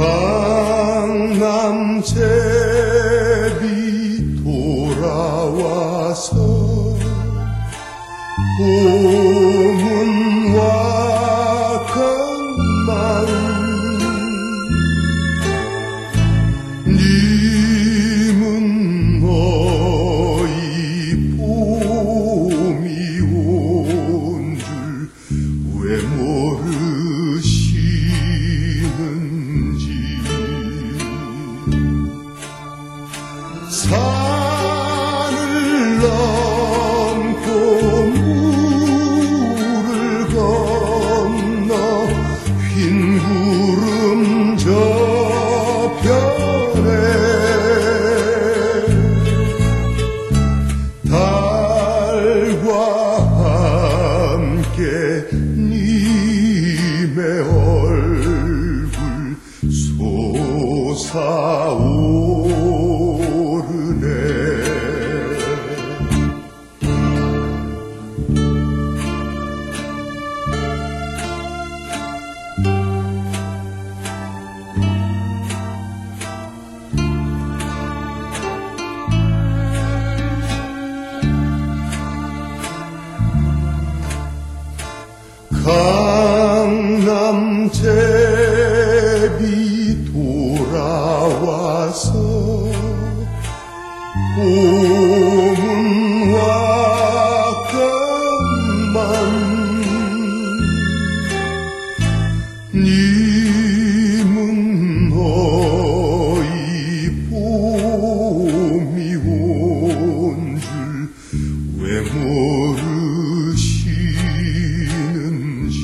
강남 제비 돌아와서 산을 넘고 물을 건너 흰 구름 저편에 달과 함께 님의 얼굴 솟아오 봄은와 강만 님은 너희 봄이 온 줄 왜 모르시는지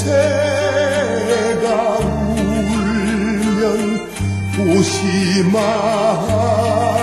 새가 울면 마가